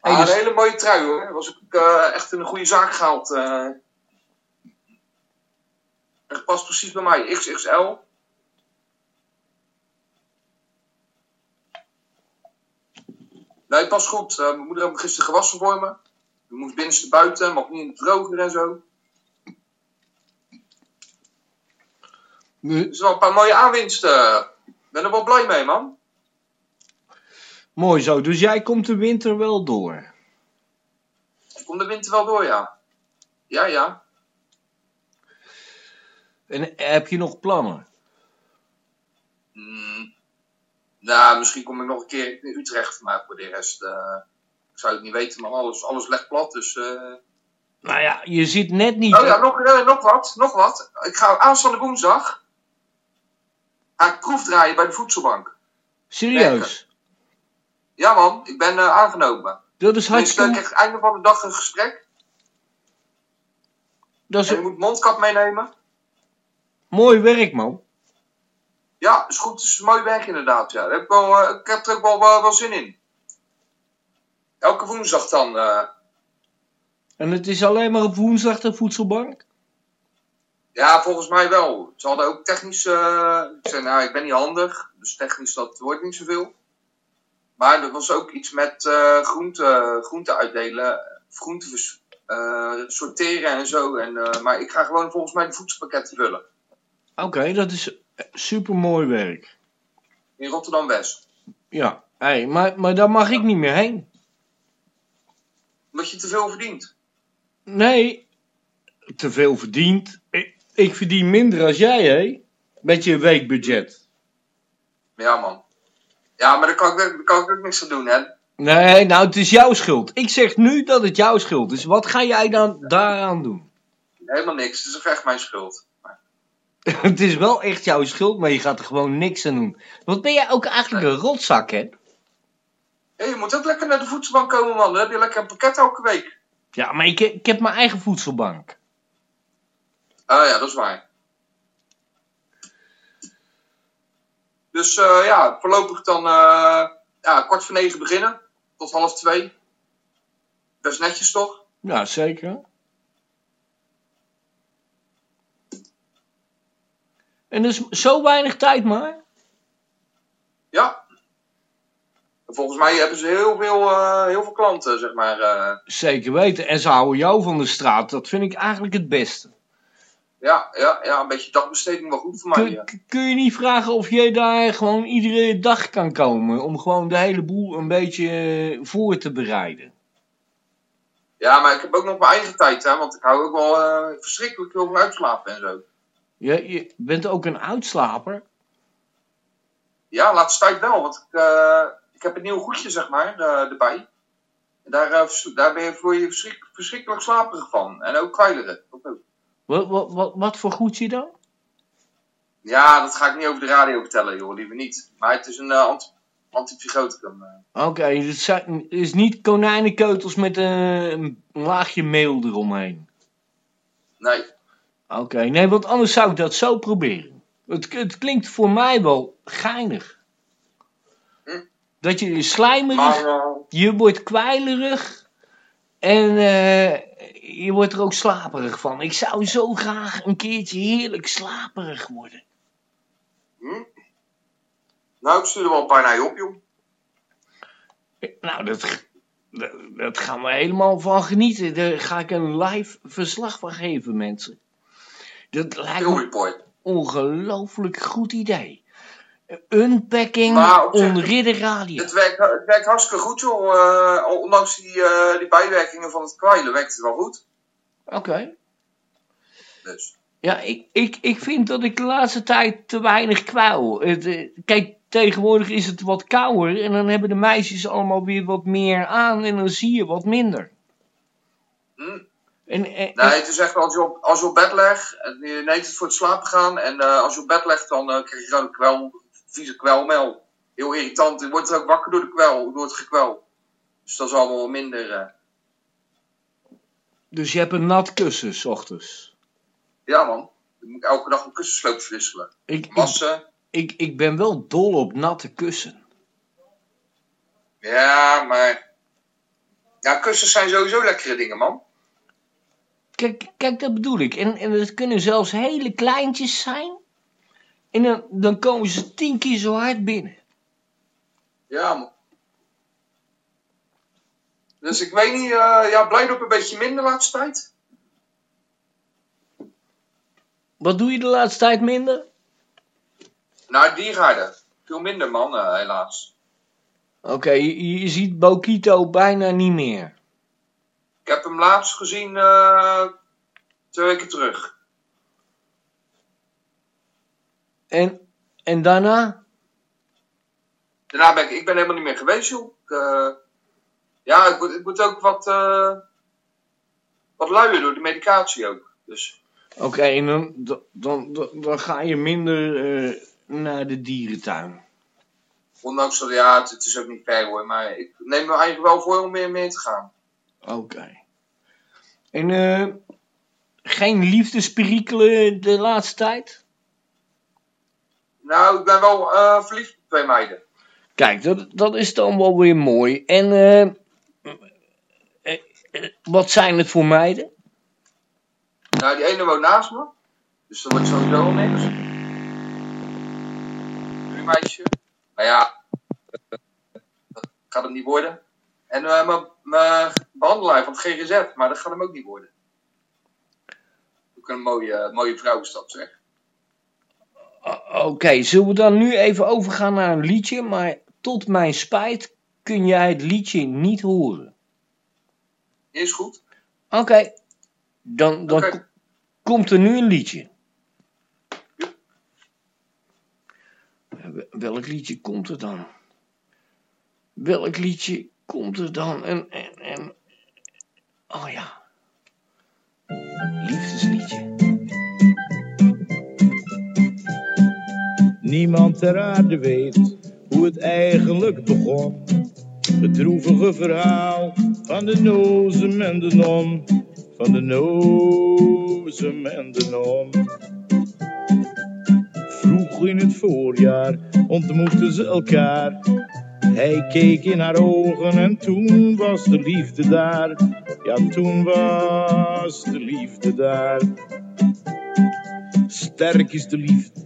En Ah, je een hele mooie trui hoor. Dat was ook eh, echt in een goede zaak gehaald. eh. Het past precies bij mij. XXL. Nee, past goed. Eh, mijn moeder heeft gisteren gewassen voor me. Die moest binnenste buiten, mag niet in het droger en zo. Dus wel een paar mooie aanwinsten. Ik ben er wel blij mee, man. mooi zo, dus jij komt de winter wel door. Ik kom de winter wel door, ja. Ja, ja. En heb je nog plannen? Mm. Nou, misschien kom ik nog een keer in Utrecht, maar voor de rest eh, ik zou het niet weten, maar alles, alles legt plat. Dus, eh. Nou ja, je zit net niet... Oh ja, nog, eh, nog wat, nog wat. Ik ga aanstaande woensdag ik proefdraaien bij de voedselbank. Serieus? Ja man, ik ben eh, aangenomen. Dat is Dus ik hartstikke... krijg einde van de dag een gesprek. Dat is En je moet mondkap meenemen. mooi werk, man. Ja, is goed. Het is mooi werk inderdaad. Ja. Daar heb ik, wel, eh, ik heb er ook wel, wel, wel zin in. Elke woensdag dan. eh, En het is alleen maar op woensdag de voedselbank? Ja, volgens mij wel. Ze hadden ook technisch. eh, ik zei, nou, ik ben niet handig, dus technisch dat wordt niet zoveel. Maar er was ook iets met eh groente, groente uitdelen, groente eh, sorteren en zo. En, maar ik ga gewoon volgens mij de voedselpakketten vullen. Oké, dat is super mooi werk. In Rotterdam West. Ja, hey, maar, maar daar mag ik niet meer heen. Omdat je te veel verdient. Nee, te veel verdiend. Ik, ik verdien minder als jij, hè? Met je weekbudget. Ja, man. Ja, maar daar kan ik, daar kan ik ook niks aan doen, hè. Nee, nou, het is jouw schuld. Ik zeg nu dat het jouw schuld is. Wat ga jij dan daaraan doen? Helemaal niks. Het is ook echt mijn schuld. Maar- het is wel echt jouw schuld, maar je gaat er gewoon niks aan doen. Wat ben jij ook eigenlijk een rotzak, hè? Hé, je moet ook lekker naar de voedselbank komen, man. Dan heb je lekker een pakket elke week. Ja, maar ik, ik heb mijn eigen voedselbank. Ah ja, dat is waar. Dus eh, ja, voorlopig dan eh, ja, kwart voor negen beginnen. Tot half twee. Best netjes toch? Ja, zeker. En dus zo weinig tijd maar? Ja. En Volgens mij hebben ze heel veel, eh, heel veel klanten, zeg maar. Zeker weten. En ze houden jou van de straat. Dat vind ik eigenlijk het beste. Ja, ja, ja, een beetje dagbesteding wel goed voor mij. Kun, Ja. kun je niet vragen of je daar gewoon iedere dag kan komen? Om gewoon de hele boel een beetje eh, voor te bereiden. ja, maar ik heb ook nog mijn eigen tijd, hè. Want ik hou ook wel eh, verschrikkelijk veel van uitslapen en zo. Je, je bent ook een uitslaper. Ja, laatste tijd wel, want ik, eh, ik heb een nieuw goedje, zeg maar, erbij. En daar, daar ben je voor je verschrik- verschrikkelijk slaperig van. En ook kwijlerig. Dat ook. Wat, wat, wat, wat voor goedje dan? Ja, dat ga ik niet over de radio vertellen, joh, liever niet. Maar het is een eh, anti antipsychoticum. eh. Oké, het is niet konijnenkeutels met een, een laagje meel eromheen. Nee, Oké, nee, want anders zou ik dat zo proberen. Het, het klinkt voor mij wel geinig. Hm. Dat je slijmerig, maar eh, je wordt kwijlerig en eh, je wordt er ook slaperig van. Ik zou zo graag een keertje heerlijk slaperig worden. hm? nou, ik stuur er wel een paar naar je op, joh. Nou, dat, dat, dat gaan we helemaal van genieten. Daar ga ik een live verslag van geven, mensen. Dat lijkt me report. ongelooflijk goed idee. Unpacking Maar on Ridder Radio. Het werkt, het werkt hartstikke goed, joh. Eh, ondanks die, eh, die bijwerkingen van het kwijlen werkt het wel goed. Oké. Dus. Ja, ik, ik, ik vind dat ik de laatste tijd te weinig kwijl. Het, eh, kijk, tegenwoordig is het wat kouder en dan hebben de meisjes allemaal weer wat meer aan en dan zie je wat minder. Hm? En, en, Nee, het is echt als je op, als je op bed legt, en je neemt het voor het slapen gaan. En als je op bed legt, dan krijg je gewoon een kwel, vieze kwelmel. Heel irritant. Je wordt er ook wakker door, de kwel, door het gekwel. Dus dat is allemaal minder. eh. dus je hebt een nat kussen, s ochtends. Ja, man. Dan moet ik elke dag een kussensloop verwisselen. Ik, ik, ik ben wel dol op natte kussen. Ja, maar. Ja, kussens zijn sowieso lekkere dingen, man. Kijk, kijk, dat bedoel ik. En, en het kunnen zelfs hele kleintjes zijn. En dan, dan komen ze tien keer zo hard binnen. Ja, man. Dus ik weet niet, eh ja, Blijdorp een beetje minder de laatste tijd. Wat doe je de laatste tijd minder? Nou, diergaarden. Veel minder, man, eh, helaas. Oké, je, je ziet Bokito bijna niet meer. Ik heb hem laatst gezien eh, twee weken terug. En, en daarna? Daarna ben ik, ik ben helemaal niet meer geweest, joh. Ik, eh, ja, ik moet, ik moet ook wat, eh, wat luier door de medicatie ook. Dus Oké, en dan, dan, dan, dan ga je minder eh, naar de dierentuin. ondanks dat, ja, het, het is ook niet ver hoor. Maar ik neem me eigenlijk wel voor om meer mee te gaan. Oké. En eh, geen liefdesperikelen de laatste tijd? Nou, ik ben wel eh, verliefd op twee meiden. Kijk, dat, dat is dan wel weer mooi. En eh, eh, wat zijn het voor meiden? Nou, die ene woont naast me. Dus dat wordt sowieso al niks. Nu meisje. Maar ja, dat gaat hem niet worden. En eh, mijn- mijn behandelaar van het GGZ, maar dat gaat hem ook niet worden. Ook een mooie, mooie vrouw is dat zeg. Oké, zullen we dan nu even overgaan naar een liedje? Maar tot mijn spijt kun jij het liedje niet horen. Is goed. Oké, dan, dan komt er nu een liedje. Wel- Welk liedje komt er dan? Welk liedje komt er dan? En, en, en... Oh ja. Liefdesliedje. Niemand ter aarde weet hoe het eigenlijk begon. Het droevige verhaal van de nozem en de non. Van de nozem en de non. Vroeg in het voorjaar ontmoetten ze elkaar. Hij keek in haar ogen en toen was de liefde daar. Ja, toen was de liefde daar. Sterk is de liefde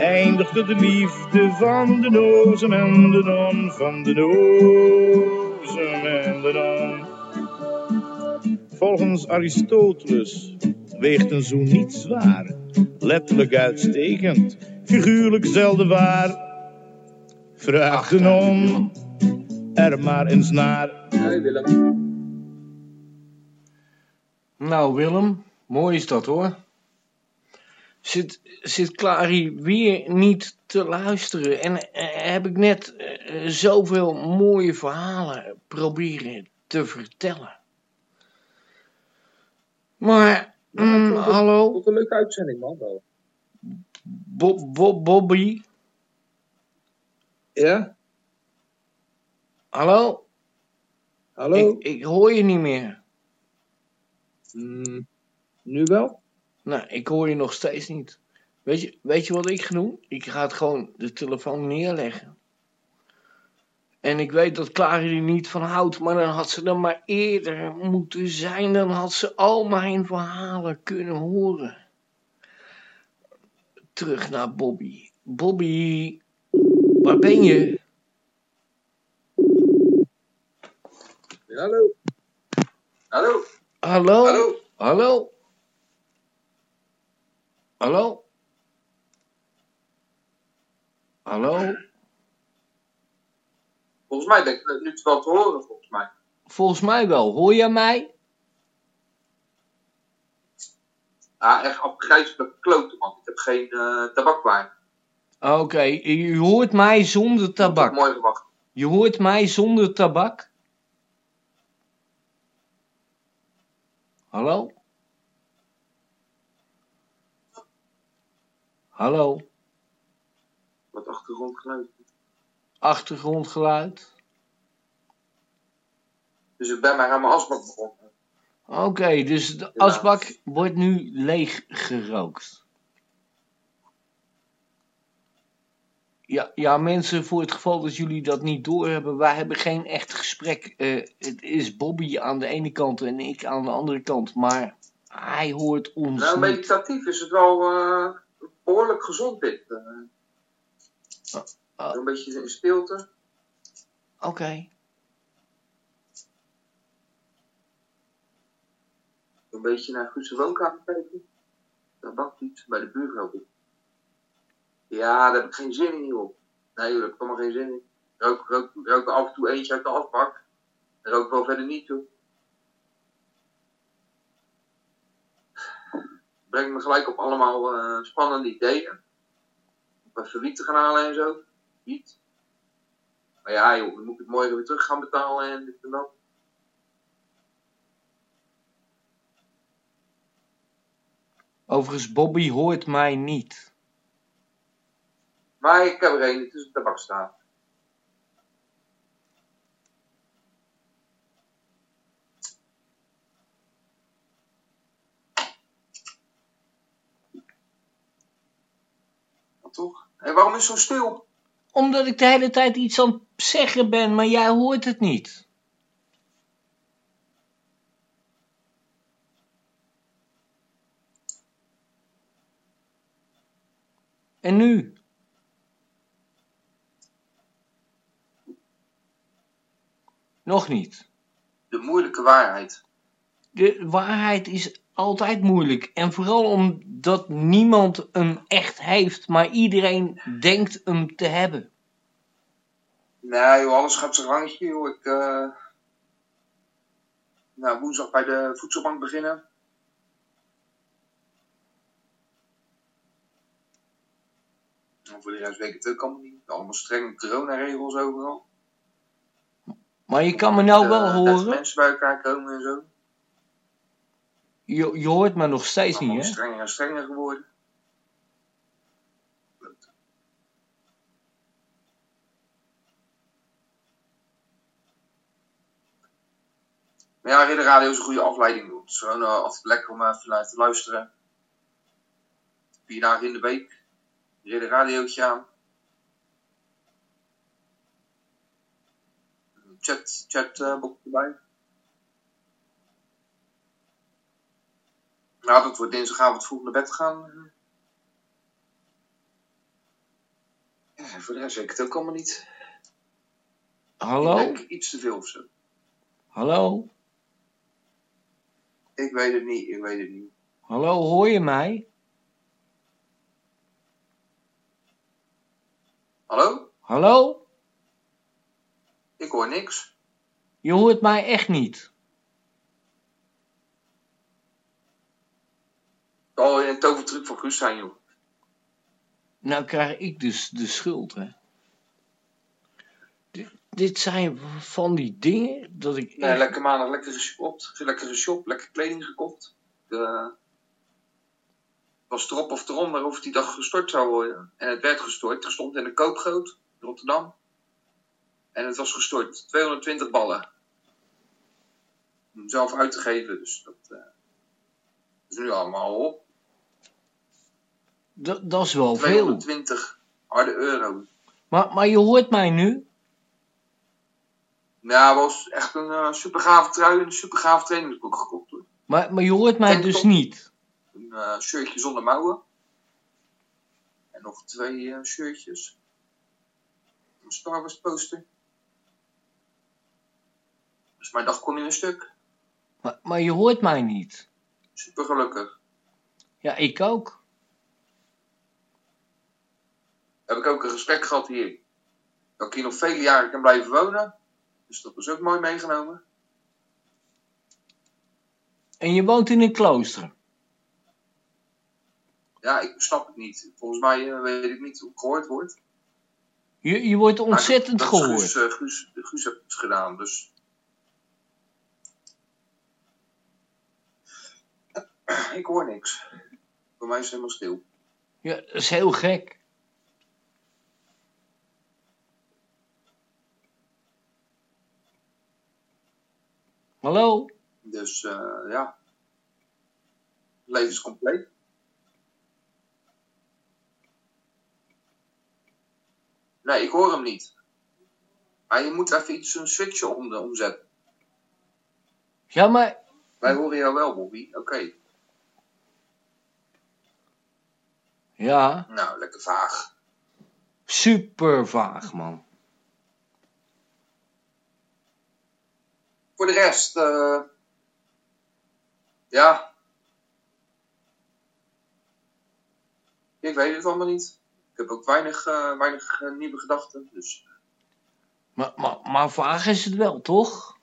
Eindigde de liefde van de nozem en de non, van de nozem en de non. Volgens Aristoteles weegt een zoen niet zwaar. Letterlijk uitstekend, figuurlijk zelden waar. Vraag de non er maar eens naar. Hey Willem. Nou, Willem, mooi is dat hoor. Zit, zit Clary weer niet te luisteren en eh, heb ik net eh, zoveel mooie verhalen proberen te vertellen. Maar, mm, hallo, Wat een leuke uitzending, man. Bo- Bobby, Ja? hallo? Hallo? Ik, ik hoor je niet meer. Mm, nu wel? Nou, ik hoor je nog steeds niet. Weet je, weet je wat ik ga doen? Ik ga het gewoon de telefoon neerleggen. En ik weet dat Clary er niet van houdt, maar dan had ze er maar eerder moeten zijn. Dan had ze al mijn verhalen kunnen horen. Terug naar Bobby. Bobby, waar ben je? Hallo? Hallo? Hallo? Hallo? Hallo? Hallo? Hallo? Volgens mij ben ik nu wel te horen, volgens mij. Volgens mij wel. Hoor jij mij? Ah, echt afgrijzelijk kloten, man. Ik heb geen eh tabakwaar. Oké, je hoort mij zonder tabak. Mooi gewacht. Je hoort mij zonder tabak? Hallo? Hallo? Wat achtergrondgeluid. Achtergrondgeluid? Dus ik ben maar aan mijn asbak begonnen. Oké, dus de asbak wordt nu leeg gerookt. Ja, ja, mensen, voor het geval dat jullie dat niet doorhebben, wij hebben geen echt gesprek. Eh, het is Bobby aan de ene kant en ik aan de andere kant, maar hij hoort ons Nou, niet. meditatief is het wel eh, behoorlijk gezond dit. eh. ah. Een beetje in stilte. Oké, Een beetje naar Guus' woonkamer kijken. Dat bakt iets bij de buurvrouw. Ja, daar heb ik geen zin in, joh. Nee, joh, daar heb ik allemaal geen zin in. Rook, rook, rook af en toe eentje uit de afbak. En rook wel verder niet, joh. Brengt me gelijk op allemaal eh, spannende ideeën. Om even wiet te gaan halen en zo. Niet. Maar ja, joh, dan moet ik het morgen weer terug gaan betalen en dit en dat. overigens, Bobby hoort mij niet. Maar ik heb er een, het is een tabakstaaf. Toch? En waarom is het zo stil? Omdat ik de hele tijd iets aan het zeggen ben, maar jij hoort het niet. En nu? Nog niet. De moeilijke waarheid. De waarheid is altijd moeilijk. En vooral omdat niemand hem echt heeft, maar iedereen denkt hem te hebben. Nee, joh, alles gaat zijn randje. Joh. Ik, eh, nou, woensdag bij de voedselbank beginnen. Nou, voor de rest weet ik het ook allemaal niet. Allemaal strenge coronaregels overal. Maar je kan me nou wel eh, horen. mensen bij elkaar komen en zo. Je, je hoort me nog steeds niet, hè? strenger en strenger geworden. Maar ja, Ridder Radio is een goede afleiding. Het is gewoon eh, altijd lekker om even naar te luisteren. Vier dagen in de week. Ridder Radiootje aan. Chat, chat eh, box erbij. Nou, dat wordt dinsdagavond vroeg naar bed gaan. Ja, voor de rest weet ik het ook allemaal niet. Hallo? Ik denk iets te veel of zo. Hallo? Ik weet het niet, ik weet het niet. Hallo, hoor je mij? Hallo? Hallo? Ik hoor niks. Je hoort mij echt niet. Zal een tovertruc van Guus zijn, joh. Nou krijg ik dus de schuld, hè. Dit, dit zijn van die dingen dat ik... Nee, echt- lekker maandag lekker geshopt. Lekker geshop, lekker kleding gekocht. De... Het was erop of eronder of die dag gestort zou worden. En het werd gestort. Er stond in de koopgoot, in Rotterdam. En het was gestort. 220 ballen. Om zelf uit te geven, dus dat eh, is nu allemaal op. Dat, is wel veel. 220 harde euro. Maar, maar je hoort mij nu? Ja, het was echt een eh, super gave trui en een super trainingsbroek gekocht hoor. Maar, maar je hoort mij Tanktop. dus niet. Een eh, shirtje zonder mouwen. En nog twee eh, shirtjes. Een Star Wars poster. Dus mijn dag kon in een stuk. Maar, maar je hoort mij niet. Super gelukkig. Ja, ik ook. Heb ik ook een gesprek gehad hier. Dat ik hier nog vele jaren kan blijven wonen. Dus dat was ook mooi meegenomen. En je woont in een klooster. Ja, ik snap het niet. Volgens mij eh, weet ik niet hoe het gehoord wordt. Je, je wordt ontzettend dat gehoord. Guus, eh, Guus, Guus heeft het gedaan, dus... Ik hoor niks. Voor mij is het helemaal stil. Ja, dat is heel gek. Hallo? Dus eh, ja. Het leven is compleet. Nee, ik hoor hem niet. Maar je moet even iets, een switchje om, omzetten. Ja, maar Wij horen jou wel, Bobby. Oké. ja, Nou, lekker vaag. super vaag, man. Voor de rest, eh, ja. Ik weet het allemaal niet. Ik heb ook weinig, eh, weinig eh, nieuwe gedachten. Dus Maar, maar, maar vaag is het wel, toch?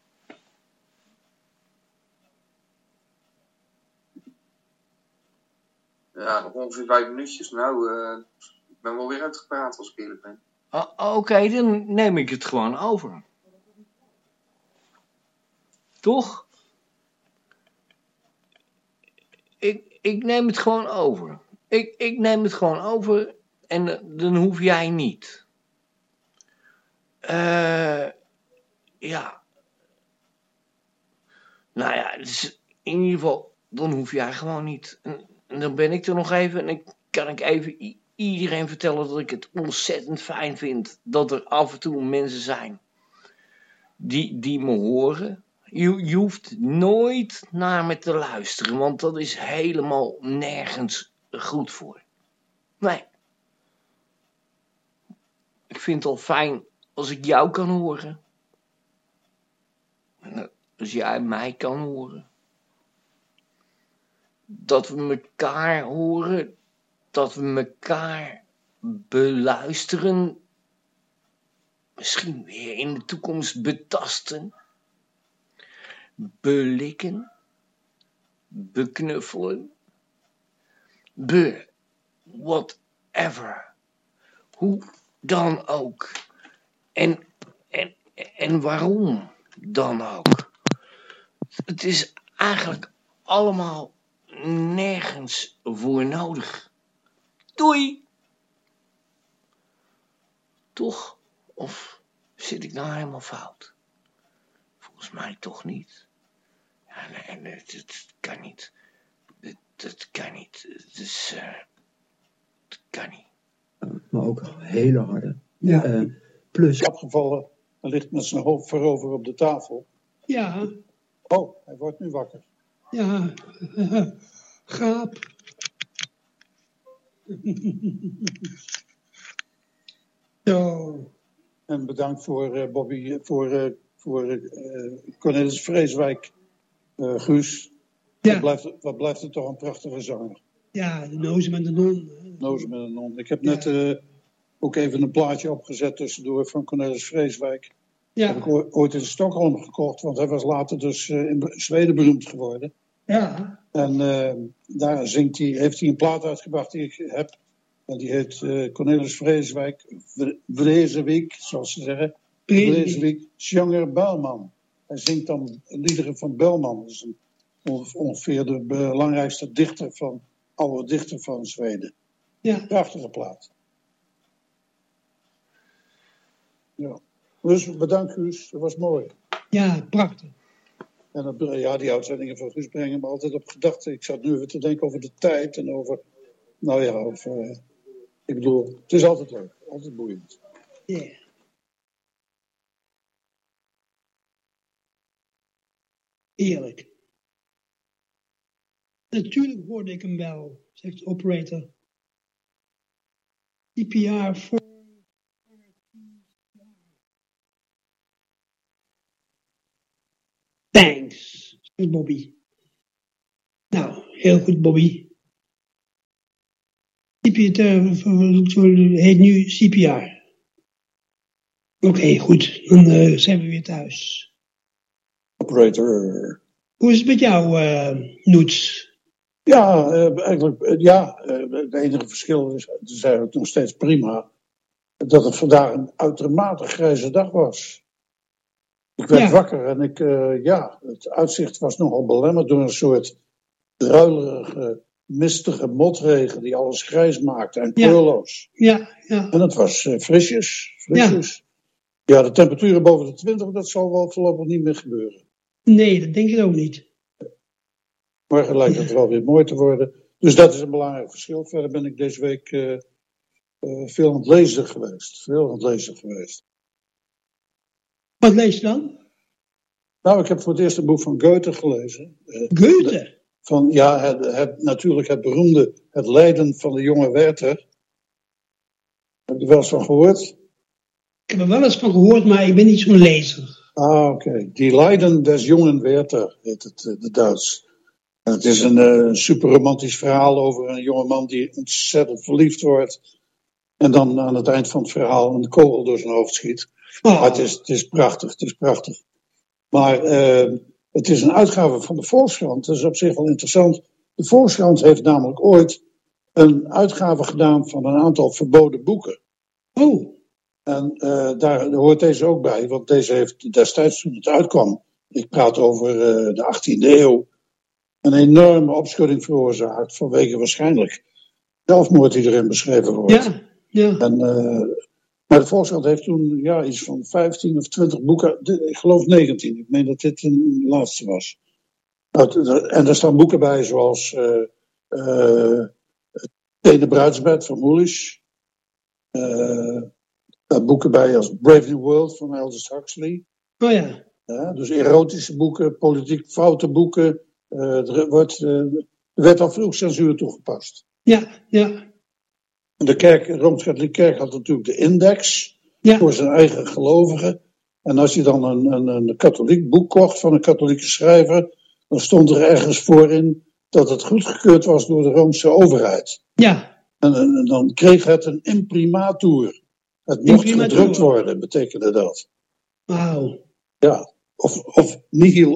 ja, nog ongeveer vijf minuutjes. Nou, ik ben wel weer uitgepraat als ik eerlijk ben. Ah, Oké, dan neem ik het gewoon over. Toch? Ik, ik neem het gewoon over. Ik, ik neem het gewoon over en dan hoef jij niet. Eh, ja. Nou ja, in ieder geval, dan hoef jij gewoon niet. En, en dan ben ik er nog even en dan kan ik even iedereen vertellen dat ik het ontzettend fijn vind dat er af en toe mensen zijn die, die me horen. Je, je hoeft nooit naar me te luisteren, want dat is helemaal nergens goed voor. Nee. Ik vind het al fijn als ik jou kan horen. En als jij mij kan horen. Dat we elkaar horen, dat we elkaar beluisteren. Misschien weer in de toekomst betasten. Belikken. Beknuffelen. Be. Whatever. Hoe dan ook. En, en, en waarom dan ook. Het is eigenlijk allemaal nergens voor nodig. Doei! Toch? Of zit ik nou helemaal fout? Volgens mij toch niet. Ja, nee, nee dat, kan niet. Dat, dat kan niet. Het is... Uh, dat kan niet. Maar ook hele harde. Ja. Uh, plus... Kapgevallen. Hij ligt met zijn hoofd voorover op de tafel. Ja. Oh, hij wordt nu wakker. Ja. Gaap. Zo. En bedankt voor uh, Bobby, voor, uh, voor uh, Cornelis Vreeswijk, Guus. Ja. Wat, blijft, wat blijft het toch een prachtige zanger. Ja, de Nozen met de Non. Nozen met de Non. Ik heb net ja. ook even een plaatje opgezet tussendoor van Cornelis Vreeswijk. Ja. Heb ik ooit in Stockholm gekocht, want hij was later dus in Zweden beroemd geworden. Ja. En daar zingt hij, heeft hij een plaat uitgebracht die ik heb. En die heet Cornelis Vreeswijk, Vreeswijk, zoals ze zeggen. Vreeswijk, Sjanger Belman. Hij zingt dan liederen van Belman. Dat is een, ongeveer de belangrijkste dichter van, oude dichter van Zweden. Ja. Prachtige plaat. Ja. Dus bedankt Guus, dat was mooi. Ja, prachtig. En dat, ja, die uitzendingen van Guus brengen me altijd op gedachten. Ik zat nu even te denken over de tijd en over, nou ja, over... Uh, ik bedoel, het is altijd leuk, altijd boeiend. Ja. Yeah. Eerlijk. Natuurlijk hoorde ik hem wel, zegt de operator. IPR voor. Thanks, zegt Bobby. Nou, heel goed, Bobby. CPR heet nu CPR. Oké, goed. Dan uh, zijn we weer thuis. Operator. Hoe is het met jou, uh, Noets? Ja, uh, eigenlijk, ja. het enige verschil is, het is eigenlijk nog steeds prima, dat het vandaag een uitermate grijze dag was. Ik werd Ja. wakker en ik, ja, het uitzicht was nogal belemmerd door een soort druilerige, mistige motregen die alles grijs maakte en Ja. kleurloos. Ja, ja. En het was eh, frisjes, frisjes. Ja. de temperaturen boven de 20, dat zal wel voorlopig niet meer gebeuren. Nee, dat denk ik ook niet. Morgen lijkt het wel weer mooi te worden. Dus dat is een belangrijk verschil. Verder ben ik deze week eh, eh, veel aan het lezen geweest. Veel aan het lezen geweest. Wat lees je dan? Nou, ik heb voor het eerst een boek van Goethe gelezen. Eh, Goethe. van, ja, het, het- natuurlijk het beroemde Het lijden van de jonge Werther. Heb je er wel eens van gehoord? Ik heb er wel eens van gehoord, maar ik ben niet zo'n lezer. Ah, oké. Die Leiden des jongen Werther heet het, eh, de Duits. En het is een eh, super romantisch verhaal over een jongeman die ontzettend verliefd wordt. En dan aan het eind van het verhaal een kogel door zijn hoofd schiet. Oh, Maar het is, het is prachtig, het is prachtig. Maar eh, het is een uitgave van de Volkskrant. Dat is op zich wel interessant. De Volkskrant heeft namelijk ooit een uitgave gedaan van een aantal verboden boeken. oh, En eh, daar hoort deze ook bij, want deze heeft destijds toen het uitkwam, ik praat over eh, de 18e eeuw, een enorme opschudding veroorzaakt vanwege waarschijnlijk zelfmoord die erin beschreven wordt. ja, ja. En, eh, maar de Volkskrant heeft toen ja, iets van 15 of 20 boeken, de- ik geloof 19, ik meen dat dit een laatste was. En er staan boeken bij zoals eh eh, Het Ene Bruidsbed van Moelisch. Eh, daar boeken bij als Brave New World van Aldous Huxley. Oh ja, Ja, dus erotische boeken, politiek foute boeken. Eh, er, wordt, eh, er werd al vroeg censuur toegepast. ja, ja. De kerk, de Rooms-Katholieke Kerk had natuurlijk de index Ja, voor zijn eigen gelovigen. En als je dan een, een, een katholiek boek kocht van een katholieke schrijver, dan stond er ergens voorin dat het goedgekeurd was door de Roomse overheid. ja, en- en dan kreeg het een imprimatur. Het mocht gedrukt worden, betekende dat. wauw. Ja. Of, of nihil.